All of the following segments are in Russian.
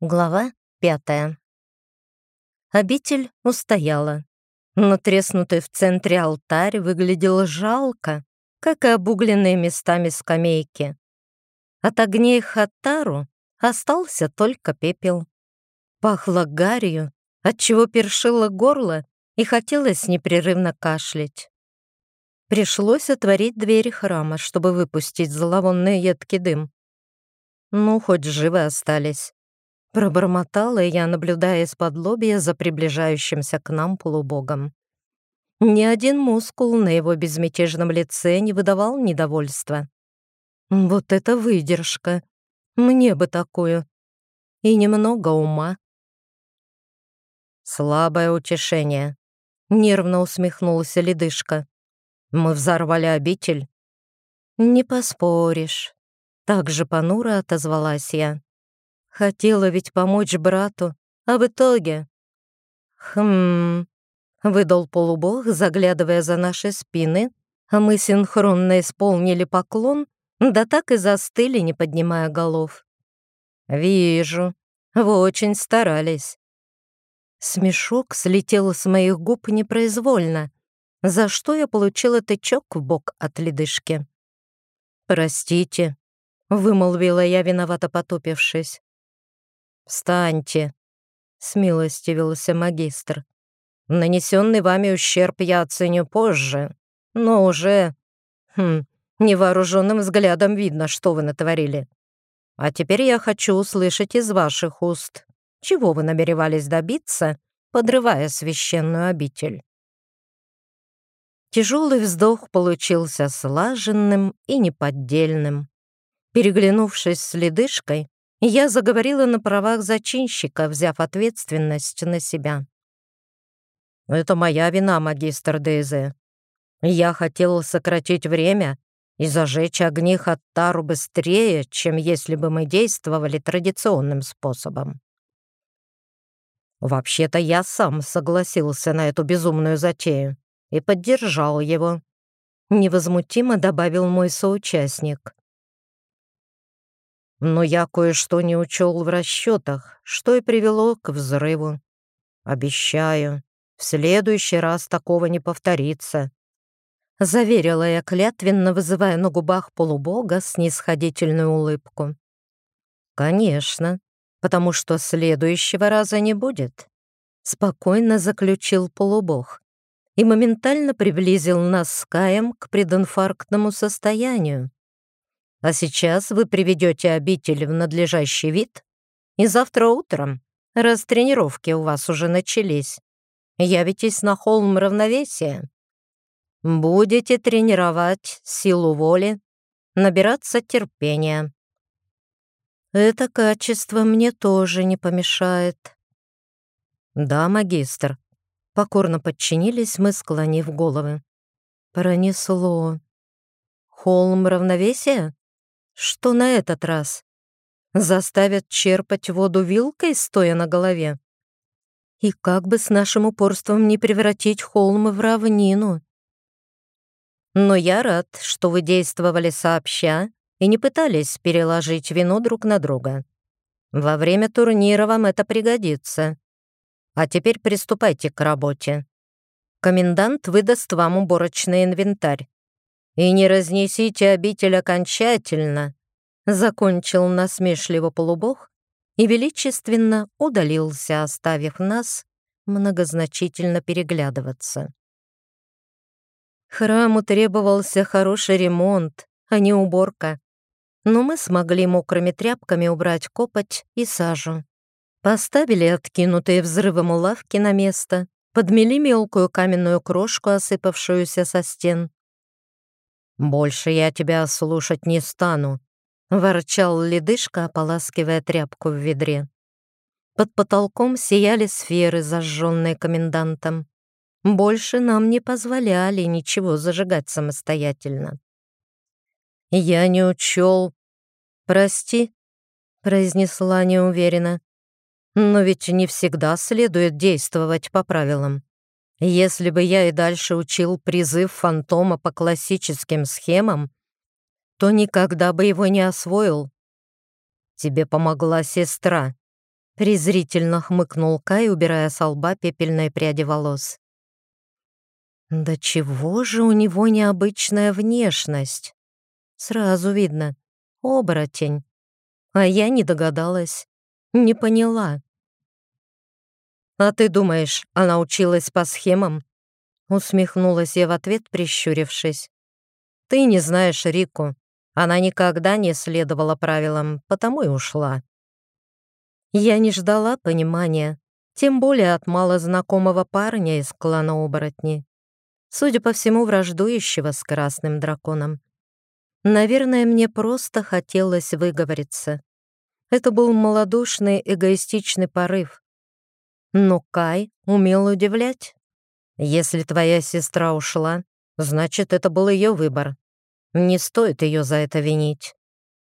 Глава пятая. Обитель устояла. Но треснутый в центре алтарь выглядел жалко, как и обугленные местами скамейки. От огней Хаттару остался только пепел. Пахло гарью, отчего першило горло и хотелось непрерывно кашлять. Пришлось отворить двери храма, чтобы выпустить зловонный едкий дым. Ну, хоть живы остались. Пробормотала я, наблюдая из-под лобья за приближающимся к нам полубогом. Ни один мускул на его безмятежном лице не выдавал недовольства. Вот это выдержка! Мне бы такую. И немного ума. Слабое утешение. Нервно усмехнулся ледышка. Мы взорвали обитель. Не поспоришь. Так же понуро отозвалась я. Хотела ведь помочь брату, а в итоге... Хм... Выдал полубог, заглядывая за наши спины, а мы синхронно исполнили поклон, да так и застыли, не поднимая голов. «Вижу, вы очень старались». Смешок слетел с моих губ непроизвольно, за что я получила тычок в бок от ледышки. «Простите», — вымолвила я, виновато потупившись. «Встаньте», — смилостивился магистр. «Нанесенный вами ущерб я оценю позже, но уже... Хм, невооруженным взглядом видно, что вы натворили. А теперь я хочу услышать из ваших уст, чего вы намеревались добиться, подрывая священную обитель». Тяжелый вздох получился слаженным и неподдельным. Переглянувшись с ледышкой, я заговорила на правах зачинщика, взяв ответственность на себя. «Это моя вина, магистр Дейзе. Я хотел сократить время и зажечь огни Хаттару быстрее, чем если бы мы действовали традиционным способом. Вообще-то я сам согласился на эту безумную затею и поддержал его», — невозмутимо добавил мой соучастник. Но я кое-что не учел в расчетах, что и привело к взрыву. Обещаю, в следующий раз такого не повторится. Заверила я клятвенно, вызывая на губах полубога снисходительную улыбку. «Конечно, потому что следующего раза не будет», — спокойно заключил полубог и моментально приблизил нас с Каем к прединфарктному состоянию. А сейчас вы приведете обитель в надлежащий вид, и завтра утром, раз тренировки у вас уже начались, явитесь на холм равновесия. Будете тренировать силу воли, набираться терпения. Это качество мне тоже не помешает. Да, магистр. Покорно подчинились мы, склонив головы. Пронесло. Холм равновесия? Что на этот раз? Заставят черпать воду вилкой, стоя на голове? И как бы с нашим упорством не превратить холм в равнину? Но я рад, что вы действовали сообща и не пытались переложить вину друг на друга. Во время турнира вам это пригодится. А теперь приступайте к работе. Комендант выдаст вам уборочный инвентарь. «И не разнесите обитель окончательно», — закончил насмешливо полубог и величественно удалился, оставив нас многозначительно переглядываться. Храму требовался хороший ремонт, а не уборка, но мы смогли мокрыми тряпками убрать копоть и сажу. Поставили откинутые взрывом лавки на место, подмели мелкую каменную крошку, осыпавшуюся со стен, «Больше я тебя слушать не стану», — ворчал ледышка, ополаскивая тряпку в ведре. Под потолком сияли сферы, зажженные комендантом. Больше нам не позволяли ничего зажигать самостоятельно. «Я не учел...» «Прости», — произнесла неуверенно. «Но ведь не всегда следует действовать по правилам. Если бы я и дальше учил призыв фантома по классическим схемам, то никогда бы его не освоил. Тебе помогла сестра. презрительно хмыкнул Кай, убирая с лба пепельные пряди волос. Да чего же у него необычная внешность? Сразу видно. Оборотень. А я не догадалась. Не поняла. «А ты думаешь, она училась по схемам?» Усмехнулась я в ответ, прищурившись. «Ты не знаешь Рику. Она никогда не следовала правилам, потому и ушла». Я не ждала понимания, тем более от малознакомого парня из клана оборотни. Судя по всему, враждующего с красным драконом. Наверное, мне просто хотелось выговориться. Это был малодушный, эгоистичный порыв. Но Кай умел удивлять. Если твоя сестра ушла, значит, это был ее выбор. Не стоит ее за это винить.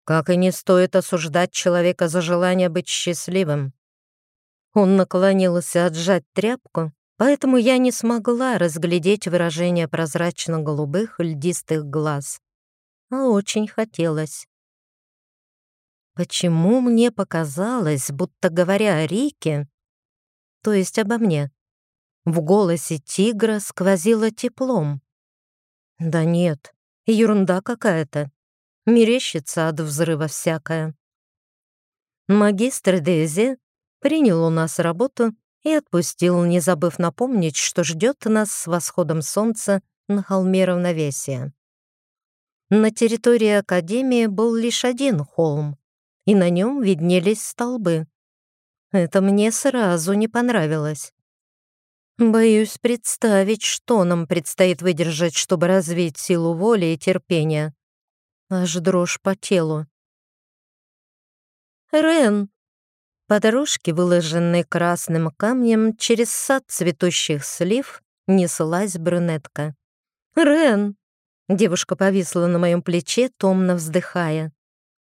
Как и не стоит осуждать человека за желание быть счастливым. Он наклонился отжать тряпку, поэтому я не смогла разглядеть выражение прозрачно-голубых льдистых глаз. А очень хотелось. Почему мне показалось, будто говоря о Рике, то есть обо мне, в голосе тигра сквозило теплом? Да нет, ерунда какая-то. Мерещится от взрыва всякое. Магистр Дейзи принял у нас работу и отпустил, не забыв напомнить, что ждет нас с восходом солнца на холме равновесия. На территории Академии был лишь один холм, и на нем виднелись столбы. Это мне сразу не понравилось. Боюсь представить, что нам предстоит выдержать, чтобы развить силу воли и терпения. Аж дрожь по телу. «Рен!» По дорожке, выложенной красным камнем, через сад цветущих слив неслась брюнетка. «Рен!» Девушка повисла на моем плече, томно вздыхая.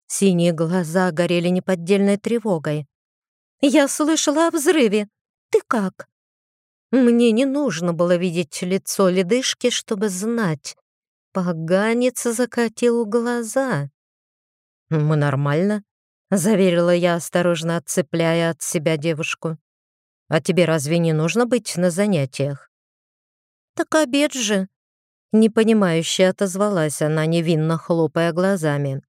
Синие глаза горели неподдельной тревогой. «Я слышала о взрыве. Ты как?» Мне не нужно было видеть лицо ледышки, чтобы знать. Поганец закатил глаза. «Мы нормально», — заверила я, осторожно отцепляя от себя девушку. «А тебе разве не нужно быть на занятиях?» «Так обед же!» Непонимающе отозвалась она, невинно хлопая глазами.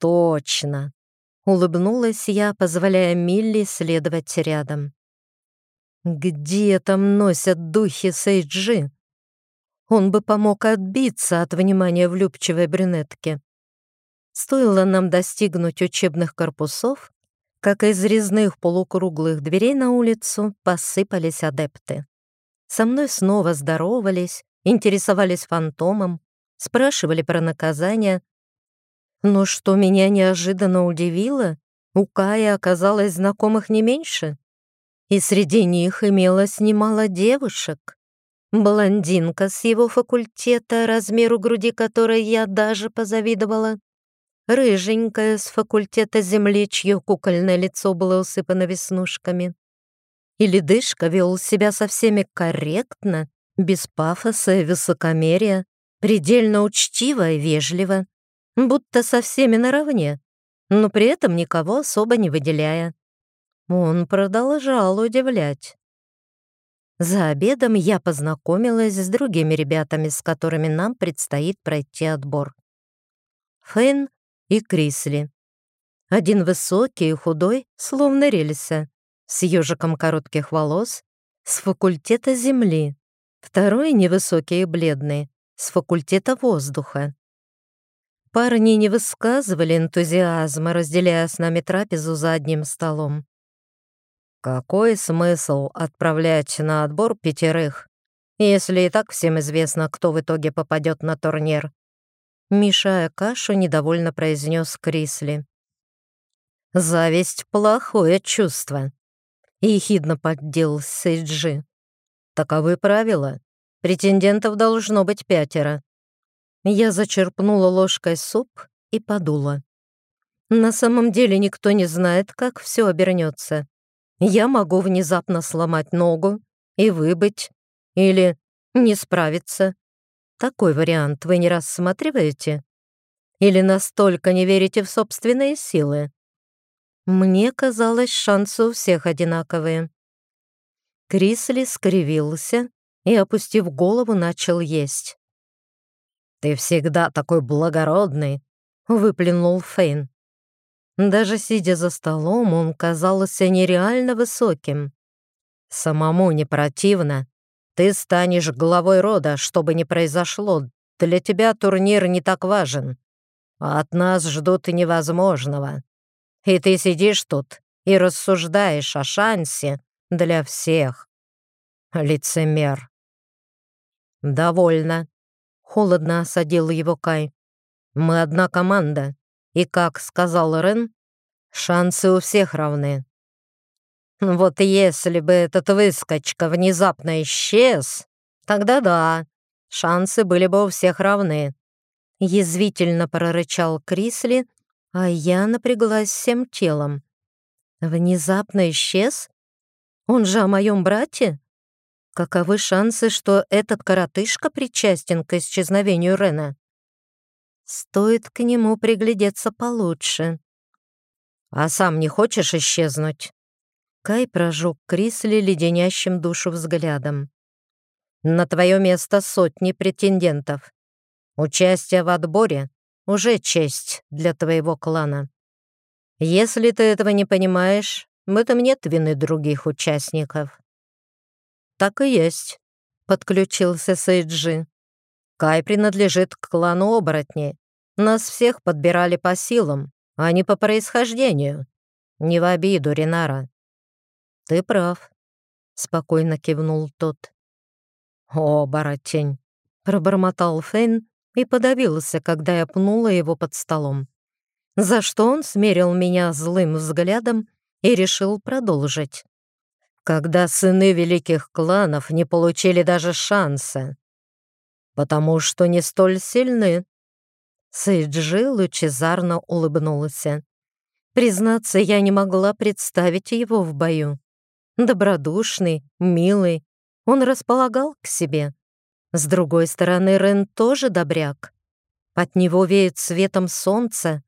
«Точно!» — улыбнулась я, позволяя Милли следовать рядом. «Где там носят духи Сейджи?» Он бы помог отбиться от внимания влюбчивой брюнетки. Стоило нам достигнуть учебных корпусов, как из резных полукруглых дверей на улицу посыпались адепты. Со мной снова здоровались, интересовались фантомом, спрашивали про наказание. Но что меня неожиданно удивило, у Кая оказалось знакомых не меньше, и среди них имелось немало девушек. Блондинка с его факультета, размеру груди которой я даже позавидовала, рыженькая с факультета земли, чье кукольное лицо было усыпано веснушками. И ледышка вел себя со всеми корректно, без пафоса и высокомерия, предельно учтиво и вежливо, будто со всеми наравне, но при этом никого особо не выделяя. Он продолжал удивлять. За обедом я познакомилась с другими ребятами, с которыми нам предстоит пройти отбор. Фейн и Крисли. Один высокий и худой, словно рельса, с ежиком коротких волос, с факультета земли. Второй невысокий и бледный, с факультета воздуха. Парни не высказывали энтузиазма, разделяя с нами трапезу за одним столом. Какой смысл отправлять на отбор пятерых, если и так всем известно, кто в итоге попадет на турнир? Мешая кашу, недовольно произнес Крисли. «Зависть — плохое чувство», — ехидно поддел Сейджи. Таковы правила. Претендентов должно быть пятеро. Я зачерпнула ложкой суп и подула. На самом деле никто не знает, как все обернется. Я могу внезапно сломать ногу и выбыть, или не справиться. Такой вариант вы не рассматриваете? Или настолько не верите в собственные силы? Мне казалось, шансы у всех одинаковые. Крисли скривился и, опустив голову, начал есть. «Ты всегда такой благородный!» — выплюнул Фейн. Даже сидя за столом, он казался нереально высоким. «Самому не противно. Ты станешь главой рода, что бы ни произошло. Для тебя турнир не так важен. От нас ждут невозможного. И ты сидишь тут и рассуждаешь о шансе для всех. Лицемер». «Довольно», Холодно осадил его Кай. «Мы одна команда, и, как сказал Рен, шансы у всех равны. Вот если бы этот выскочка внезапно исчез, тогда да, шансы были бы у всех равны». Язвительно прорычал Крисли, а я напряглась всем телом. «Внезапно исчез? Он же о моем брате?» Каковы шансы, что этот коротышка причастен к исчезновению Рена? Стоит к нему приглядеться получше. «А сам не хочешь исчезнуть?» Кай прожег Крисли леденящим душу взглядом. «На твое место сотни претендентов. Участие в отборе — уже честь для твоего клана. Если ты этого не понимаешь, в этом нет вины других участников. «Так и есть», — подключился Сейджи. «Кай принадлежит к клану оборотней. Нас всех подбирали по силам, а не по происхождению. Не в обиду, Ринара». «Ты прав», — спокойно кивнул тот. «Оборотень», — пробормотал Фейн и подавился, когда я пнула его под столом. За что он смерил меня злым взглядом и решил продолжить когда сыны великих кланов не получили даже шанса, потому что не столь сильны. Сейджи лучезарно улыбнулся. Признаться, я не могла представить его в бою. Добродушный, милый, он располагал к себе. С другой стороны, Рен тоже добряк. От него веет светом солнца.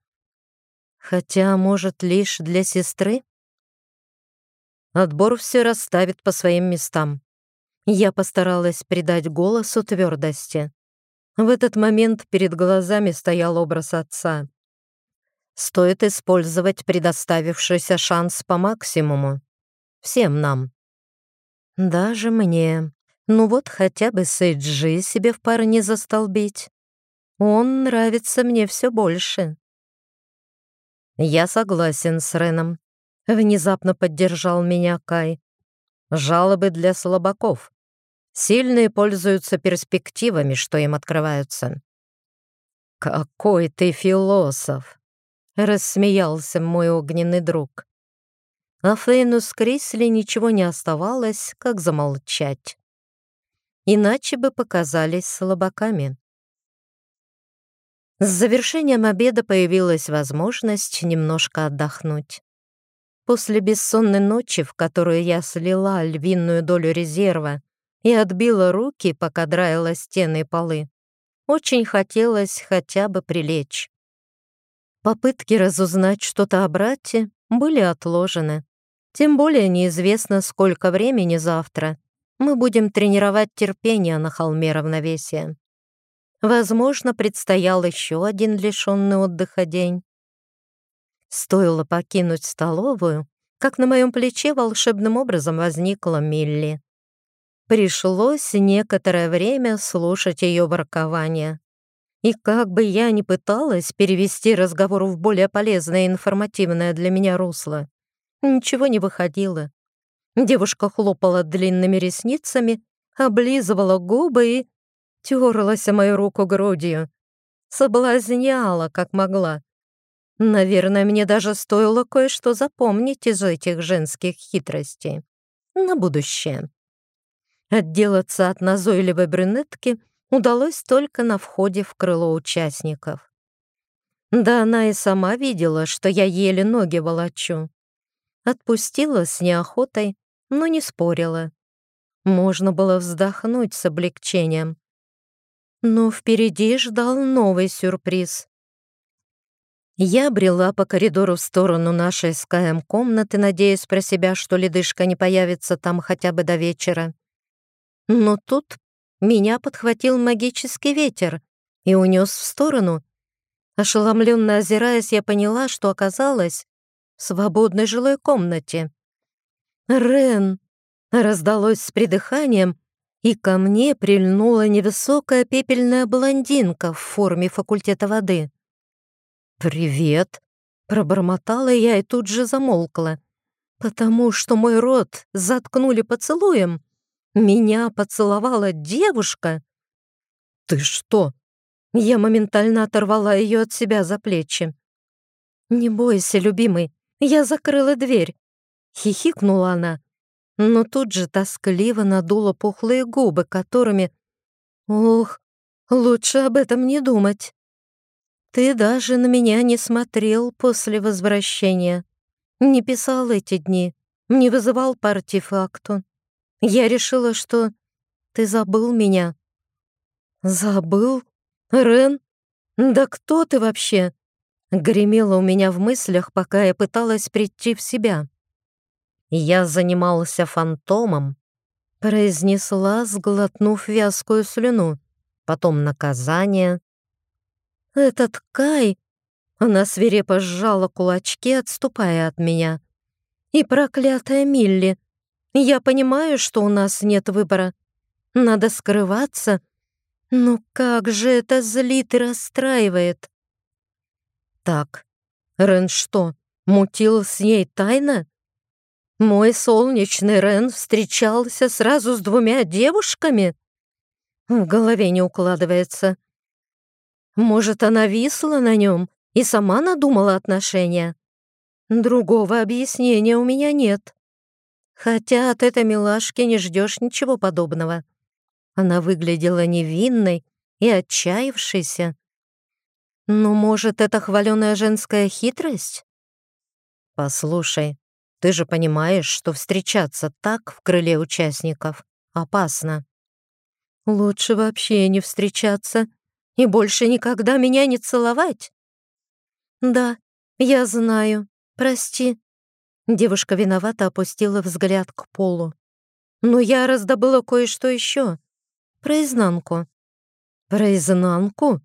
Хотя, может, лишь для сестры? Отбор все расставит по своим местам. Я постаралась придать голосу твердости. В этот момент перед глазами стоял образ отца. Стоит использовать предоставившийся шанс по максимуму. Всем нам. Даже мне. Ну вот хотя бы Сейджи себе в паре не застолбить. Он нравится мне все больше. Я согласен с Реном. Внезапно поддержал меня Кай. Жалобы для слабаков. Сильные пользуются перспективами, что им открываются. «Какой ты философ!» — рассмеялся мой огненный друг. А Фейну с Крисли ничего не оставалось, как замолчать. Иначе бы показались слабаками. С завершением обеда появилась возможность немножко отдохнуть. После бессонной ночи, в которую я слила львиную долю резерва и отбила руки, пока драила стены и полы, очень хотелось хотя бы прилечь. Попытки разузнать что-то о брате были отложены. Тем более неизвестно, сколько времени завтра мы будем тренировать терпение на холме равновесия. Возможно, предстоял еще один лишенный отдыха день. Стоило покинуть столовую, как на моем плече волшебным образом возникла Милли. Пришлось некоторое время слушать ее воркование. И как бы я ни пыталась перевести разговор в более полезное и информативное для меня русло, ничего не выходило. Девушка хлопала длинными ресницами, облизывала губы и терлась о мою руку грудью. Соблазняла, как могла. Наверное, мне даже стоило кое-что запомнить из этих женских хитростей. На будущее. Отделаться от назойливой брюнетки удалось только на входе в крыло участников. Да она и сама видела, что я еле ноги волочу. Отпустила с неохотой, но не спорила. Можно было вздохнуть с облегчением. Но впереди ждал новый сюрприз. Я брела по коридору в сторону нашей с Каем комнаты, надеясь про себя, что ледышка не появится там хотя бы до вечера. Но тут меня подхватил магический ветер и унес в сторону. Ошеломленно озираясь, я поняла, что оказалась в свободной жилой комнате. «Рен!» — раздалось с придыханием, и ко мне прильнула невысокая пепельная блондинка в форме факультета воды. «Привет!» — пробормотала я и тут же замолкла, потому что мой рот заткнули поцелуем. Меня поцеловала девушка. «Ты что?» Я моментально оторвала ее от себя за плечи. «Не бойся, любимый, я закрыла дверь», — хихикнула она, но тут же тоскливо надула пухлые губы, которыми... «Ох, лучше об этом не думать». Ты даже на меня не смотрел после возвращения. Не писал эти дни, не вызывал по артефакту. Я решила, что ты забыл меня. Забыл? Рен? Да кто ты вообще? Гремело у меня в мыслях, пока я пыталась прийти в себя. Я занимался фантомом, произнесла, сглотнув вязкую слюну. Потом наказание, «Этот Кай...» Она свирепо сжала кулачки, отступая от меня. «И проклятая Милли! Я понимаю, что у нас нет выбора. Надо скрываться. Но как же это злит и расстраивает!» «Так, Рен что, мутил с ней тайно?» Мой солнечный Рен встречался сразу с двумя девушками? В голове не укладывается. Может, она висла на нем и сама надумала отношения? Другого объяснения у меня нет. Хотя от этой милашки не ждешь ничего подобного. Она выглядела невинной и отчаявшейся. Но, может, это хваленая женская хитрость? Послушай, ты же понимаешь, что встречаться так в крыле участников опасно. Лучше вообще не встречаться и больше никогда меня не целовать? Да, я знаю. Прости. Девушка виновато опустила взгляд к полу. Но я раздобыла кое-что еще. Про изнанку. Про изнанку?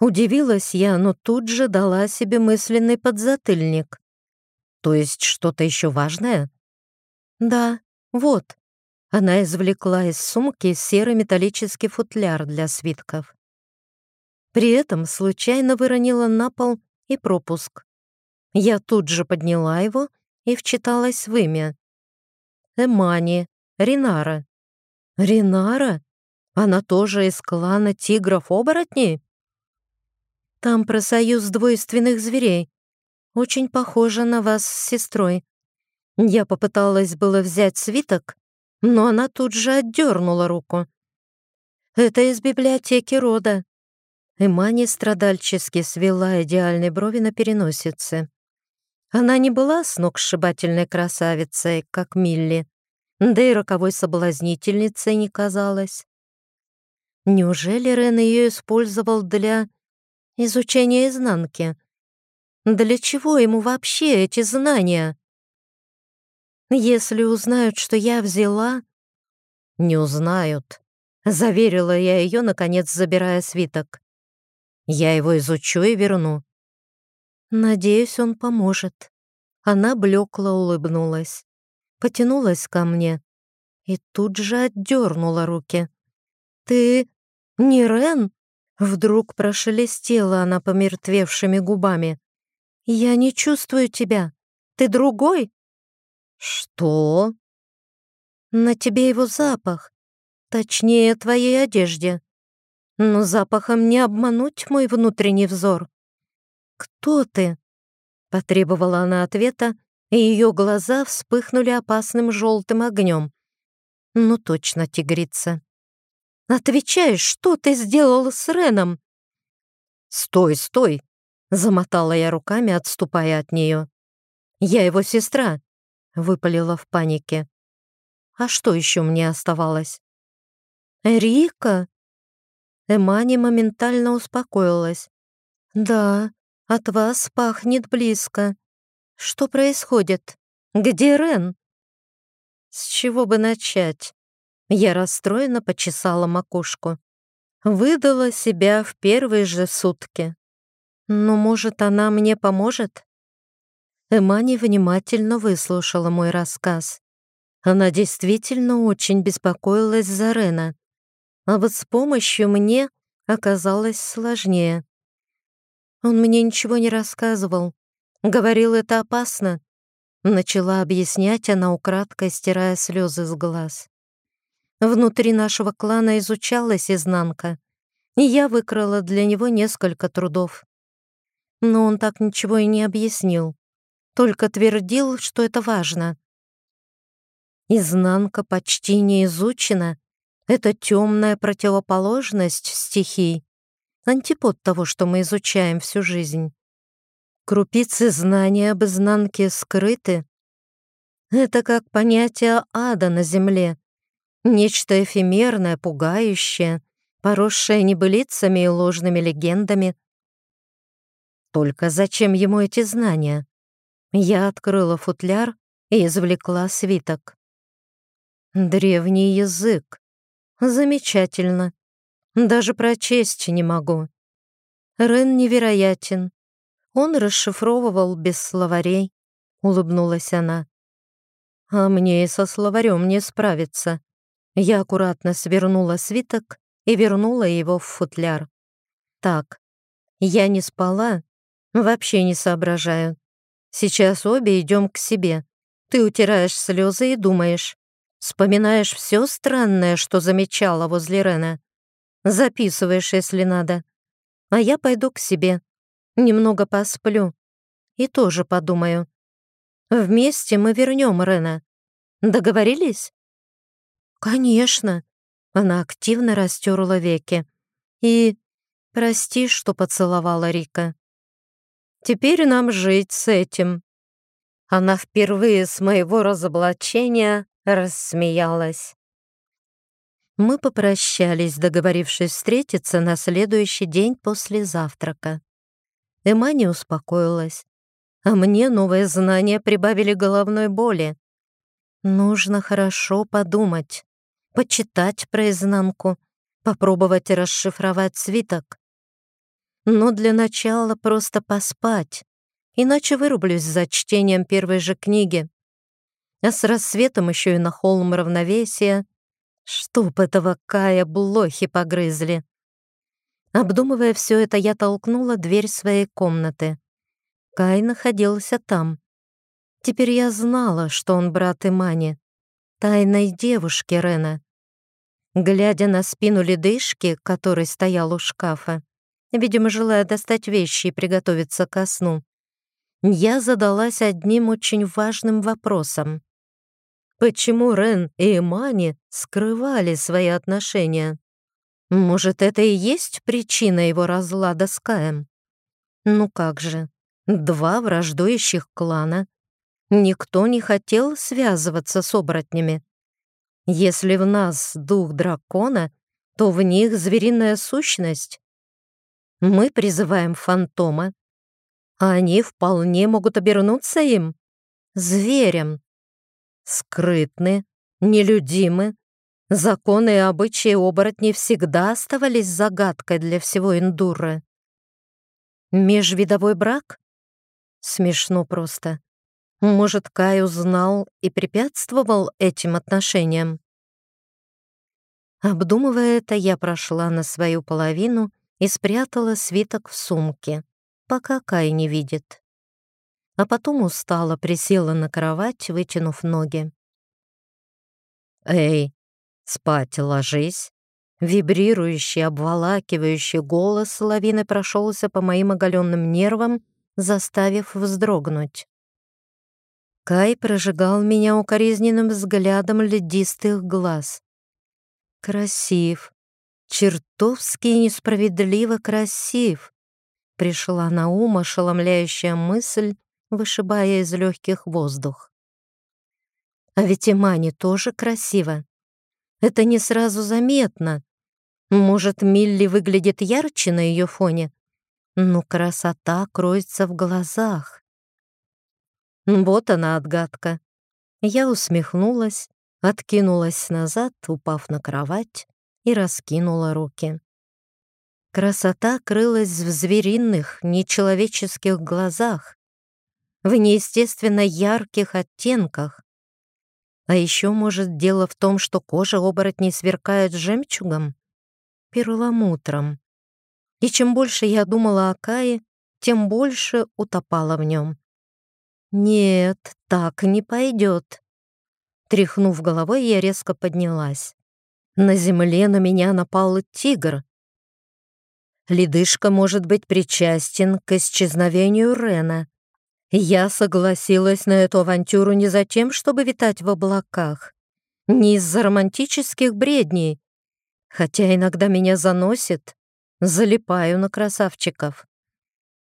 Удивилась я, но тут же дала себе мысленный подзатыльник. То есть что-то еще важное? Да, вот. Она извлекла из сумки серый металлический футляр для свитков. При этом случайно выронила на пол и пропуск. Я тут же подняла его и вчиталась в имя. Эмани, Ринара. Ринара? Она тоже из клана тигров-оборотней? Там про союз двойственных зверей. Очень похоже на вас с сестрой. Я попыталась было взять свиток, но она тут же отдернула руку. Это из библиотеки рода. Эмани страдальчески свела идеальные брови на переносице. Она не была сногсшибательной красавицей, как Милли, да и роковой соблазнительницей не казалась. Неужели Рен ее использовал для изучения изнанки? Для чего ему вообще эти знания? Если узнают, что я взяла... Не узнают, заверила я ее, наконец забирая свиток. Я его изучу и верну. Надеюсь, он поможет. Она блекло улыбнулась, потянулась ко мне и тут же отдернула руки. «Ты не Рен?» Вдруг прошелестела она помертвевшими губами. «Я не чувствую тебя. Ты другой?» «Что?» «На тебе его запах. Точнее, твоей одежде но запахом не обмануть мой внутренний взор. «Кто ты?» — потребовала она ответа, и ее глаза вспыхнули опасным желтым огнем. «Ну точно, тигрица». «Отвечай, что ты сделал с Реном?» «Стой, стой!» — замотала я руками, отступая от нее. «Я его сестра», — выпалила в панике. «А что еще мне оставалось?» «Рика?» Эмани моментально успокоилась. «Да, От вас пахнет близко. Что происходит? Где Рен?» С чего бы начать? Я расстроенно почесала макушку. Выдала себя в первые же сутки. Ну, может, она мне поможет? Эмани внимательно выслушала мой рассказ. Она действительно очень беспокоилась за Рена. А вот с помощью мне оказалось сложнее. Он мне ничего не рассказывал. Говорил, это опасно. Начала объяснять она, украдкой стирая слезы с глаз. Внутри нашего клана изучалась изнанка, и я выкрала для него несколько трудов. Но он так ничего и не объяснил, только твердил, что это важно. Изнанка почти не изучена. Это темная противоположность стихий, антипод того, что мы изучаем всю жизнь. Крупицы знания об изнанке скрыты. Это как понятие ада на земле. Нечто эфемерное, пугающее, поросшее небылицами и ложными легендами. Только зачем ему эти знания? Я открыла футляр и извлекла свиток. Древний язык. Замечательно. Даже прочесть не могу. Рен невероятен. Он расшифровывал без словарей, улыбнулась она. А мне и со словарем не справиться. Я аккуратно свернула свиток и вернула его в футляр. Так, я не спала, вообще не соображаю. Сейчас обе идем к себе. Ты утираешь слезы и думаешь. Вспоминаешь все странное, что замечала возле Рена. Записываешь, если надо. А я пойду к себе. Немного посплю. И тоже подумаю. Вместе мы вернем Рена. Договорились? Конечно. Она активно растерла веки. И прости, что поцеловала Рика. Теперь нам жить с этим. Она впервые с моего разоблачения рассмеялась. Мы попрощались, договорившись встретиться на следующий день после завтрака. Эмани успокоилась, а мне новые знания прибавили головной боли. Нужно хорошо подумать, почитать про изнанку, попробовать расшифровать свиток. Но для начала просто поспать, иначе вырублюсь за чтением первой же книги. А с рассветом еще и на холм равновесия. Чтоб этого Кая блохи погрызли. Обдумывая все это, я толкнула дверь своей комнаты. Кай находился там. Теперь я знала, что он брат Имани, тайной девушки Рена. Глядя на спину ледышки, который стоял у шкафа, видимо, желая достать вещи и приготовиться ко сну, я задалась одним очень важным вопросом. Почему Рен и Имани скрывали свои отношения? Может, это и есть причина его разлада с Каем? Ну как же, два враждующих клана. Никто не хотел связываться с оборотнями. Если в нас дух дракона, то в них звериная сущность. Мы призываем фантома, а они вполне могут обернуться им, зверем. Скрытны, нелюдимы, Законы и обычаи оборотней всегда оставались загадкой для всего Индуры. Межвидовой брак? Смешно просто. Может, Кай узнал и препятствовал этим отношениям? Обдумывая это, я прошла на свою половину и спрятала свиток в сумке, пока Кай не видит. А потом устала, присела на кровать, вытянув ноги. «Эй, «Спать ложись». Вибрирующий, обволакивающий голос лавины прошелся по моим оголенным нервам, заставив вздрогнуть. Кай прожигал меня укоризненным взглядом ледистых глаз. Красив, чертовски несправедливо красив. Пришла на ум ошеломляющая мысль, вышибая из легких воздух. А ведь и Мани тоже красиво. Это не сразу заметно. Может, Милли выглядит ярче на ее фоне? но красота кроется в глазах. Вот она, отгадка. Я усмехнулась, откинулась назад, упав на кровать, и раскинула руки. Красота крылась в звериных, нечеловеческих глазах, в неестественно ярких оттенках. А еще, может, дело в том, что кожа оборотней сверкает жемчугом, перламутром. И чем больше я думала о Кае, тем больше утопала в нем. «Нет, так не пойдет». Тряхнув головой, я резко поднялась. На земле на меня напал тигр. Ледышка может быть причастен к исчезновению Рена. Я согласилась на эту авантюру не за тем, чтобы витать в облаках, не из-за романтических бредней, хотя иногда меня заносит, залипаю на красавчиков.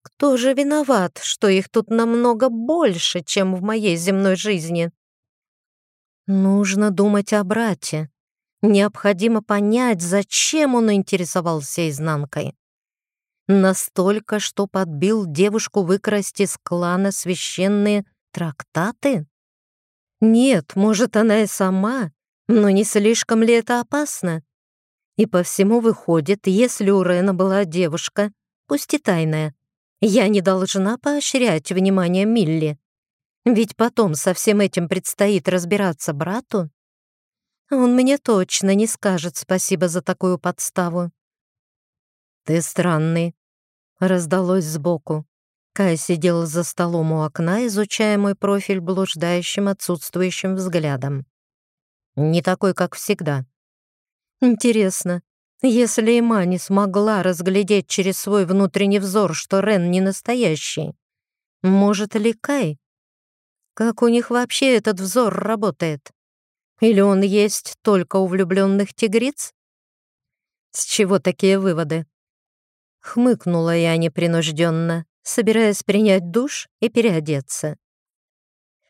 Кто же виноват, что их тут намного больше, чем в моей земной жизни? Нужно думать о брате. Необходимо понять, зачем он интересовался изнанкой. Настолько, что подбил девушку выкрасть из клана священные трактаты? Нет, может, она и сама, но не слишком ли это опасно? И по всему выходит, если у Рена была девушка, пусть и тайная, я не должна поощрять внимание Милли. Ведь потом со всем этим предстоит разбираться брату. Он мне точно не скажет спасибо за такую подставу. «Ты странный», раздалось сбоку. Кай сидел за столом у окна, изучая мой профиль блуждающим отсутствующим взглядом. Не такой, как всегда. Интересно, если Има не смогла разглядеть через свой внутренний взор, что Рен не настоящий, может ли Кай? Как у них вообще этот взор работает? Или он есть только у влюбленных тигриц? С чего такие выводы? Хмыкнула я непринужденно, собираясь принять душ и переодеться.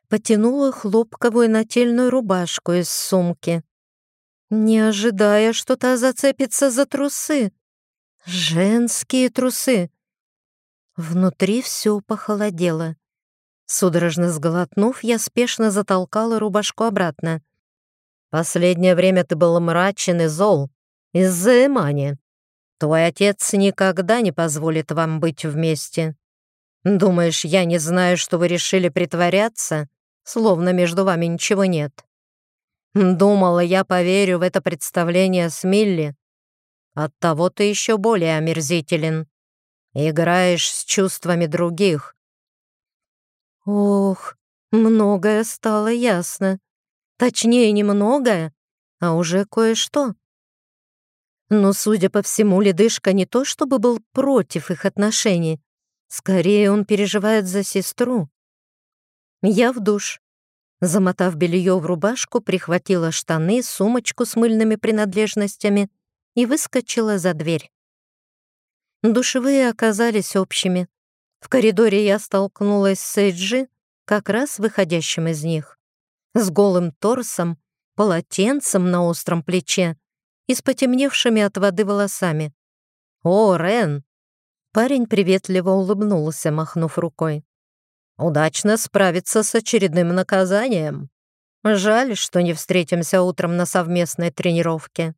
Потянула хлопковую нательную рубашку из сумки, не ожидая, что та зацепится за трусы. Женские трусы. Внутри все похолодело. Судорожно сглотнув, я спешно затолкала рубашку обратно. «Последнее время ты был мрачен и зол из-за Эмани», Твой отец никогда не позволит вам быть вместе. Думаешь, я не знаю, что вы решили притворяться, словно между вами ничего нет? Думала, я поверю в это представление с Милли. Оттого ты еще более омерзителен. Играешь с чувствами других. Ох, многое стало ясно. Точнее, не многое, а уже кое-что. Но, судя по всему, ледышка не то чтобы был против их отношений. Скорее, он переживает за сестру. Я в душ. Замотав белье в рубашку, прихватила штаны, сумочку с мыльными принадлежностями и выскочила за дверь. Душевые оказались общими. В коридоре я столкнулась с Эйджи, как раз выходящим из них. С голым торсом, полотенцем на остром плече и с потемневшими от воды волосами. «О, Рен!» Парень приветливо улыбнулся, махнув рукой. «Удачно справиться с очередным наказанием. Жаль, что не встретимся утром на совместной тренировке.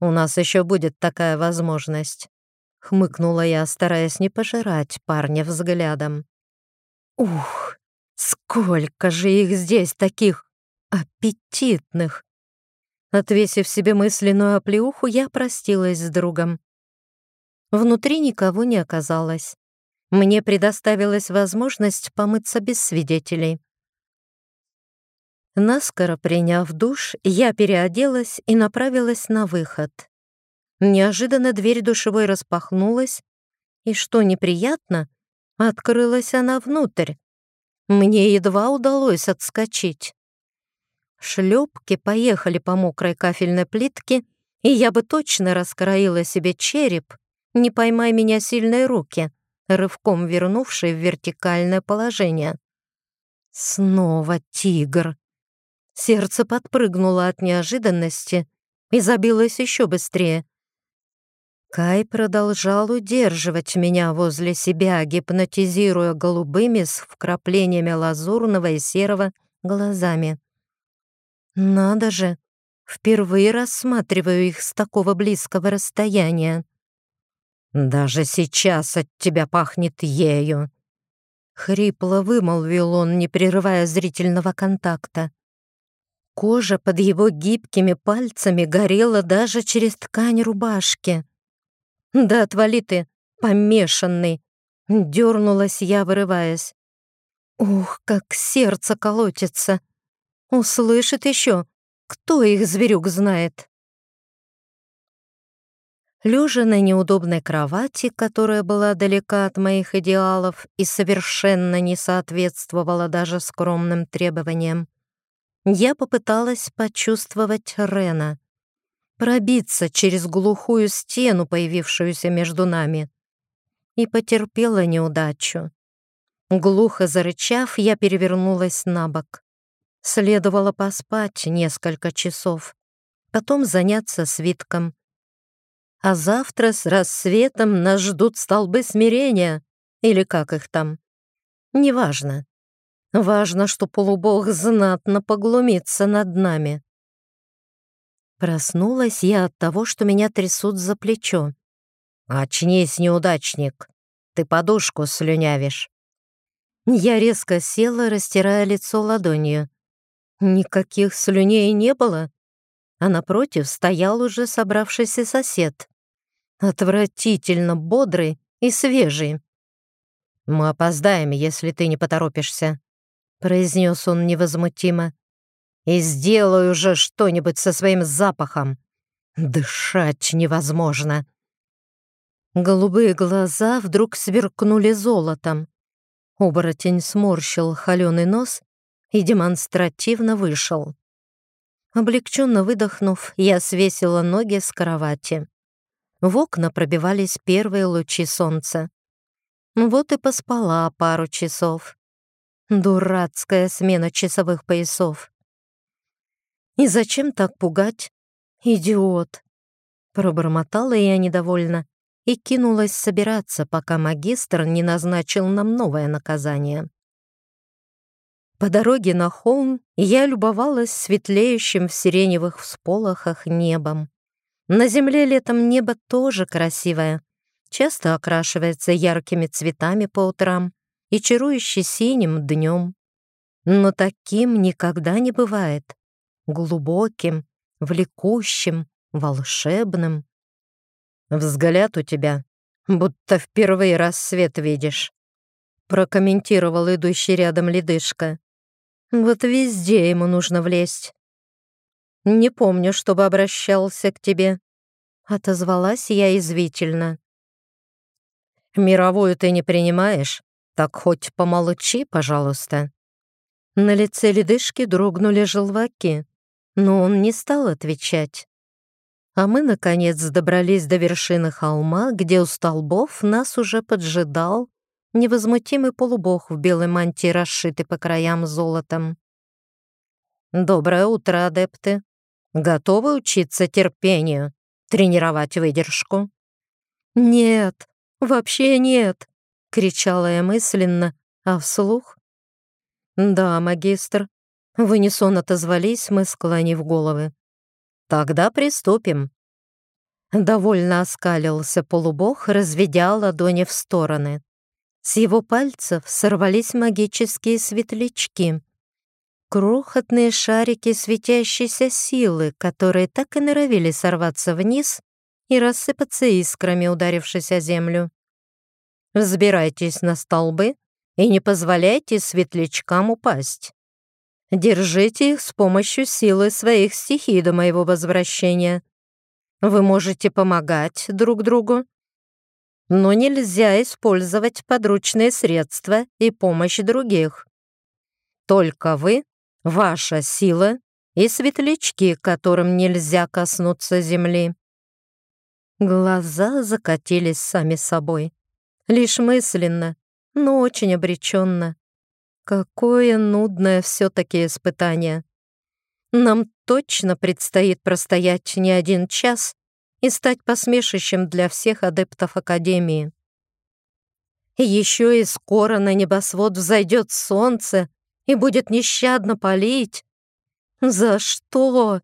У нас еще будет такая возможность», — хмыкнула я, стараясь не пожирать парня взглядом. «Ух, сколько же их здесь таких аппетитных!» Отвесив себе мысленную оплеуху, я простилась с другом. Внутри никого не оказалось. Мне предоставилась возможность помыться без свидетелей. Наскоро приняв душ, я переоделась и направилась на выход. Неожиданно дверь душевой распахнулась, и, что неприятно, открылась она внутрь. Мне едва удалось отскочить. Шлепки поехали по мокрой кафельной плитке, и я бы точно раскроила себе череп, не поймай меня сильные руки, рывком вернувшие в вертикальное положение. Снова тигр. Сердце подпрыгнуло от неожиданности и забилось еще быстрее. Кай продолжал удерживать меня возле себя, гипнотизируя голубыми с вкраплениями лазурного и серого глазами. Надо же, впервые рассматриваю их с такого близкого расстояния. «Даже сейчас от тебя пахнет ею!» Хрипло вымолвил он, не прерывая зрительного контакта. Кожа под его гибкими пальцами горела даже через ткань рубашки. «Да отвали ты, помешанный!» Дернулась я, вырываясь. Ух, как сердце колотится! Услышит еще, кто их зверюк знает. Лежа на неудобной кровати, которая была далека от моих идеалов и совершенно не соответствовала даже скромным требованиям, я попыталась почувствовать Рена, пробиться через глухую стену, появившуюся между нами, и потерпела неудачу. Глухо зарычав, я перевернулась на бок. Следовало поспать несколько часов, потом заняться свитком — а завтра с рассветом нас ждут столбы смирения, или как их там. Неважно. Важно, что полубог знатно поглумится над нами. Проснулась я от того, что меня трясут за плечо. «Очнись, неудачник! Ты подушку слюнявишь!» Я резко села, растирая лицо ладонью. Никаких слюней не было, а напротив стоял уже собравшийся сосед. Отвратительно бодрый и свежий. «Мы опоздаем, если ты не поторопишься», — произнес он невозмутимо. «И сделай уже что-нибудь со своим запахом. Дышать невозможно». Голубые глаза вдруг сверкнули золотом. Оборотень сморщил холеный нос и демонстративно вышел. Облегченно выдохнув, я свесила ноги с кровати. В окна пробивались первые лучи солнца. Вот и поспала пару часов. Дурацкая смена часовых поясов. И зачем так пугать? Идиот. Пробормотала я недовольно и кинулась собираться, пока магистр не назначил нам новое наказание. По дороге на холм я любовалась светлеющим в сиреневых всполохах небом. На земле летом небо тоже красивое, часто окрашивается яркими цветами по утрам и чарующе синим днем. Но таким никогда не бывает. Глубоким, влекущим, волшебным. «Взгляд у тебя, будто впервые рассвет видишь», прокомментировал идущий рядом ледышка. «Вот везде ему нужно влезть. «Не помню, чтобы обращался к тебе», — отозвалась я извительно. «Мировую ты не принимаешь? Так хоть помолчи, пожалуйста». На лице ледышки дрогнули желваки, но он не стал отвечать. А мы, наконец, добрались до вершины холма, где у столбов нас уже поджидал невозмутимый полубог в белой мантии, расшитый по краям золотом. «Доброе утро, адепты!» Готовы учиться терпению, тренировать выдержку?» «Нет, вообще нет!» — кричала я мысленно, а вслух? «Да, магистр». В унисон отозвались мы, склонив головы. «Тогда приступим». Довольно оскалился полубог, разведя ладони в стороны. С его пальцев сорвались магические светлячки крохотные шарики светящейся силы, которые так и норовили сорваться вниз и рассыпаться искрами, ударившись о землю. Взбирайтесь на столбы и не позволяйте светлячкам упасть. Держите их с помощью силы своих стихий до моего возвращения. Вы можете помогать друг другу, но нельзя использовать подручные средства и помощь других. Только вы ваша сила и светлячки, которым нельзя коснуться земли. Глаза закатились сами собой. Лишь мысленно, но очень обреченно. Какое нудное все-таки испытание. Нам точно предстоит простоять не один час и стать посмешищем для всех адептов Академии. Еще и скоро на небосвод взойдет солнце и будет нещадно палить. За что?